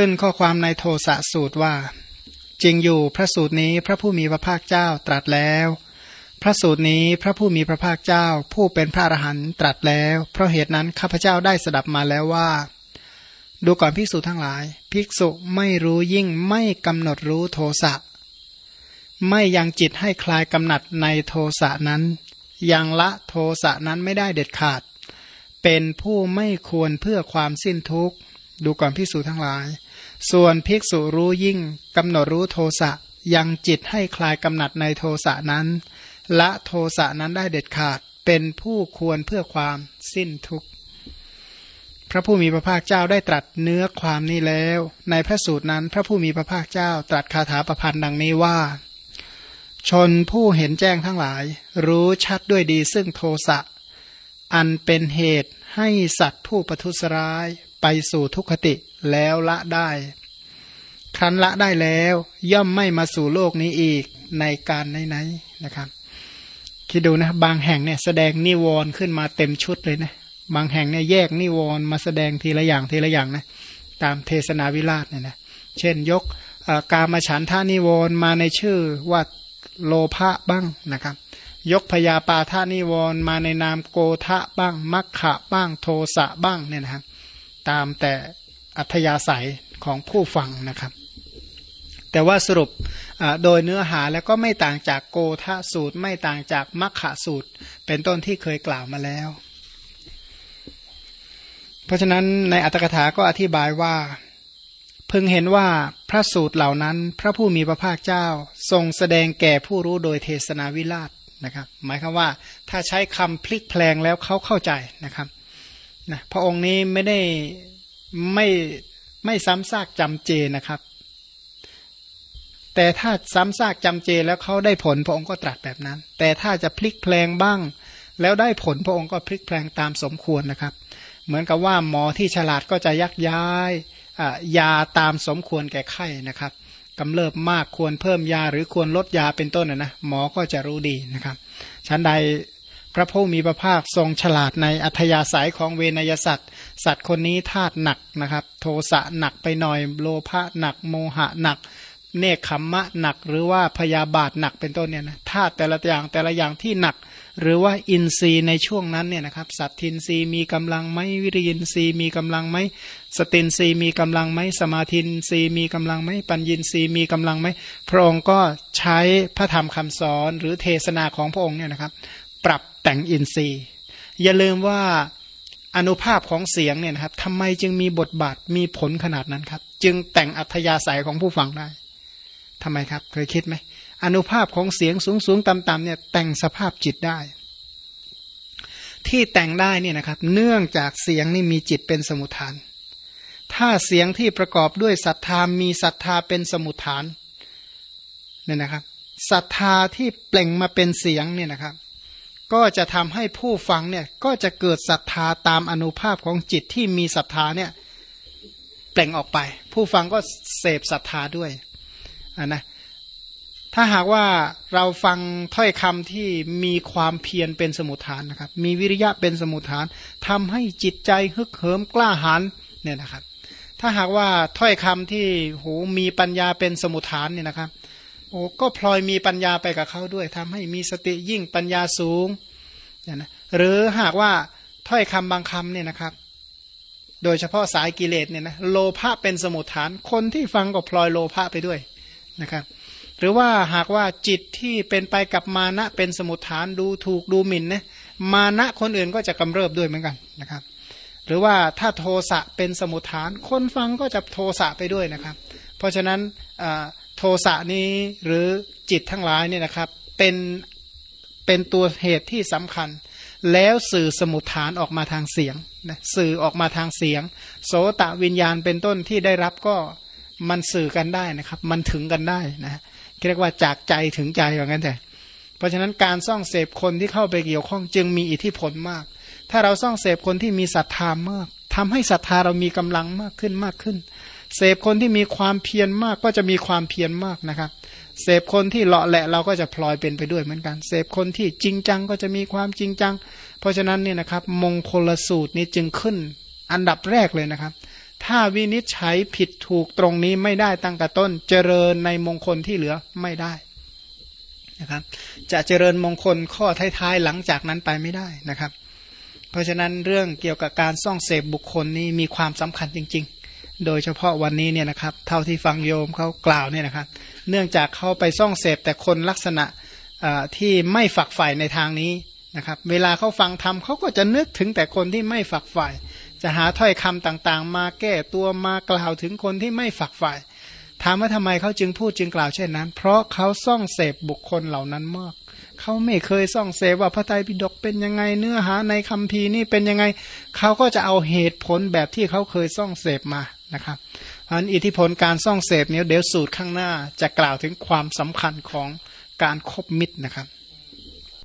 ขึ้นข้อความในโทสะสูตรว่า จริงอยู่พระสูตรนี้พระผู้มีพระภาคเจ้าตรัสแล้ว พระสูตรนี้พระผู้มีพระภาคเจ้า ผู้เป็นพระอรหันตรัสแล้ว เพราะเหตุนั้นข้าพเจ้าได้สดับมาแล้วว่า ดูก่อนภิกษุทั้งหลาย ภิกษุไม่รู้ยิ่งไม่กำหนดรู้โทสะไม่ยังจิตให้คลายกำหนัดในโทสะนั้น ยังละโทสะนั้นไม่ได้เด็ดขาด เป็นผู้ไม่ควรเพื่อความสิ้นทุกข์ ดูก่อนภิกษุทั้งหลาย ส่วนภิกษุรู้ยิ่งกำหนดรู้โทสะยังจิตให้คลายกำหนัดในโทสะนั้น ละโทสะนั้นได้เด็ดขาดเป็นผู้ควรเพื่อความสิ้นทุกข์ พระผู้มีพระภาคเจ้าได้ตรัสเนื้อความนี้แล้ว ในพระสูตรนั้นพระผู้มีพระภาคเจ้าตรัสคาถาประพันธ์ดังนี้ว่า ชนผู้เห็นแจ้งทั้งหลาย รู้ชัดด้วยดีซึ่งโทสะอันเป็นเหตุให้สัตว์ผู้ประทุษร้าย ไปสู่ทุกขติแล้วละได้ ครั้นละได้แล้ว ย่อมไม่มาสู่โลกนี้อีกในการไหนๆนะครับ คิดดูนะบางแห่งเนี่ยแสดงนิวรณ์ขึ้นมาเต็มชุดเลยนะบางแห่งเนี่ยแยกนิวรณ์มาแสดงทีละอย่างทีละอย่างนะตามเทศนาวิราชเนี่ยนะเช่นยกกามาฉันทานิวรณ์มาในชื่อว่าโลภะบ้างนะครับ ยกพยาปาทานิวรณ์มาในนามโกทะบ้างมัคคะบ้างโทสะบ้างเนี่ยนะครับ ตามแต่อัธยาศัยของผู้ฟังนะครับ แต่ว่าสรุปโดยเนื้อหาแล้วก็ไม่ต่างจากโกทะสูตร ไม่ต่างจากมัคคะสูตร เป็นต้นที่เคยกล่าวมาแล้ว เพราะฉะนั้นในอัตถกถาก็อธิบายว่าพึงเห็นว่าพระสูตรเหล่านั้น พระผู้มีพระภาคเจ้า ทรงแสดงแก่ผู้รู้โดยเทศนาวิราชนะครับ หมายคือว่าถ้าใช้คำพลิกแพลงแล้วเขาเข้าใจนะครับ นะพระองค์นี้ไม่ได้ไม่ไม่ซ้ำซากจำเจนะครับ แต่ถ้าซ้ำซากจำเจแล้วเขาได้ผลพระองค์ก็ตรัสแบบนั้น แต่ถ้าจะพลิกแพลงบ้าง แล้วได้ผลพระองค์ก็พลิกแพลงตามสมควรนะครับ เหมือนกับว่าหมอที่ฉลาดก็จะยักย้ายยาตามสมควรแก่ไข้นะครับกำเริบมากควรเพิ่มยาหรือควรลดยาเป็นต้นนะนะหมอก็จะรู้ดีนะครับชั้นใด พระผู้มีพระภาคทรงฉลาดในอัธยาศัยของเวนยสัตว์ สัตว์คนนี้ธาตุหนักนะครับ โทสะหนักไปหน่อย โลภะหนัก โมหะหนัก เนคขมมะหนัก หรือว่าพยาบาทหนักเป็นต้นเนี่ยนะธาตุแต่ละอย่างแต่ละอย่างที่หนัก หรือว่าอินทรีย์ในช่วงนั้นเนี่ยนะครับ สัตทินทรีย์มีกำลังไหมวิริยินทรีย์มีกำลังไหมสตินทรีย์มีกำลังไหมสมาธินทรีย์มีกำลังไหมปัญญินทรีย์มีกำลังไหมพระองค์ก็ใช้พระธรรมคำสอนหรือเทศนาของพระองค์เนี่ยนะครับ ปรับแต่งอินทรีย์ อย่าลืมว่าอนุภาพของเสียงเนี่ยนะครับทำไมจึงมีบทบาทมีผลขนาดนั้นครับ จึงแต่งอัธยาศัยของผู้ฟังได้ทำไมครับ เคยคิดไหมอนุภาพของเสียงสูงสูงต่ำต่ำเนี่ยแต่งสภาพจิตได้ ที่แต่งได้เนี่ยนะครับ เนื่องจากเสียงนี่มีจิตเป็นสมุทฐาน ถ้าเสียงที่ประกอบด้วยศรัทธามีศรัทธาเป็นสมุทฐานเนี่ยนะครับศรัทธาที่เปล่งมาเป็นเสียงเนี่ยนะครับ ก็จะทำให้ผู้ฟังเนี่ยก็จะเกิดศรัทธาตามอนุภาพของจิตที่มีศรัทธาเนี่ยเปล่งออกไป ผู้ฟังก็เสพศรัทธาด้วยอ่านะถ้าหากว่าเราฟังถ้อยคำที่มีความเพียรเป็นสมุทฐานนะครับ มีวิริยะเป็นสมุทฐานทำให้จิตใจฮึกเหิมกล้าหาญเนี่ยนะครับ ถ้าหากว่าถ้อยคำที่โหมีปัญญาเป็นสมุทฐานเนี่ยนะครับ โอ้ก็พลอยมีปัญญาไปกับเขาด้วยทำให้มีสติยิ่งปัญญาสูงเนี่ยนะหรือหากว่าถ้อยคำบางคำเนี่ยนะครับ โดยเฉพาะสายกิเลสเนี่ยนะโลภะเป็นสมุทฐาน คนที่ฟังก็พลอยโลภะไปด้วยนะครับ หรือว่าหากว่าจิตที่เป็นไปกับมานะเป็นสมุทฐานดูถูกดูหมิ่นนะมานะคนอื่นก็จะกำเริบด้วยเหมือนกันนะครับ หรือว่าถ้าโทสะเป็นสมุทฐาน คนฟังก็จะโทสะไปด้วยนะครับ เพราะฉะนั้น โทสะนี้หรือจิตทั้งหลายเนี่ยนะครับเป็นเป็นตัวเหตุที่สำคัญ แล้วสื่อสมุทฐานออกมาทางเสียงนะสื่อออกมาทางเสียง โสตะวิญญาณเป็นต้นที่ได้รับก็มันสื่อกันได้นะครับ มันถึงกันได้นะเรียกว่าจากใจถึงใจอย่างนั้นแต่เพราะฉะนั้นการซ่องเสพคนที่เข้าไปเกี่ยวข้องจึงมีอิทธิพลมาก ถ้าเราซ่องเสพคนที่มีศรัทธามากทำให้ศรัทธาเรามีกำลังมากขึ้นมากขึ้น เสพคนที่มีความเพียรมากก็จะมีความเพียรมากนะครับ เสพคนที่เลาะแหละเราก็จะพลอยเป็นไปด้วยเหมือนกัน เสพคนที่จริงจังก็จะมีความจริงจัง เพราะฉะนั้นเนี่ยนะครับ มงคลสูตรนี้จึงขึ้น อันดับแรกเลยนะครับ ถ้าวินิจฉัยผิดถูกตรงนี้ไม่ได้ตั้งแต่ต้น เจริญในมงคลที่เหลือไม่ได้นะครับ จะเจริญมงคลข้อท้ายๆหลังจากนั้นไปไม่ได้นะครับ เพราะฉะนั้นเรื่องเกี่ยวกับการซ่องเสพบุคคลนี้มีความสำคัญจริง ๆ โดยเฉพาะวันนี้เนี่ยนะครับ เท่าที่ฟังโยมเขากล่าวเนี่ยนะครับ เนื่องจากเขาไปซ่องเสพแต่คนลักษณะที่ไม่ฝักใฝ่ในทางนี้นะครับ เวลาเขาฟังธรรมเขาก็จะนึกถึงแต่คนที่ไม่ฝักใฝ่จะหาถ้อยคำต่างๆ มาแก้ตัวมากล่าวถึงคนที่ไม่ฝักใฝ่ถามว่าทำไมเขาจึงพูดจึงกล่าวเช่นนั้น เพราะเขาซ่องเสพบุคคลเหล่านั้นมากเขาไม่เคยซ่องเสพว่าพระไตรปิฎกเป็นยังไงเนื้อหาในคัมภีร์นี่เป็นยังไงเขาก็จะเอาเหตุผลแบบที่เขาเคยซ่องเสพมา นะครับเพราะนั้นอิทธิพลการซ่องเสพเนี้ยเดี๋ยวสูตรข้างหน้าจะกล่าวถึงความสำคัญของการคบมิตรนะครับ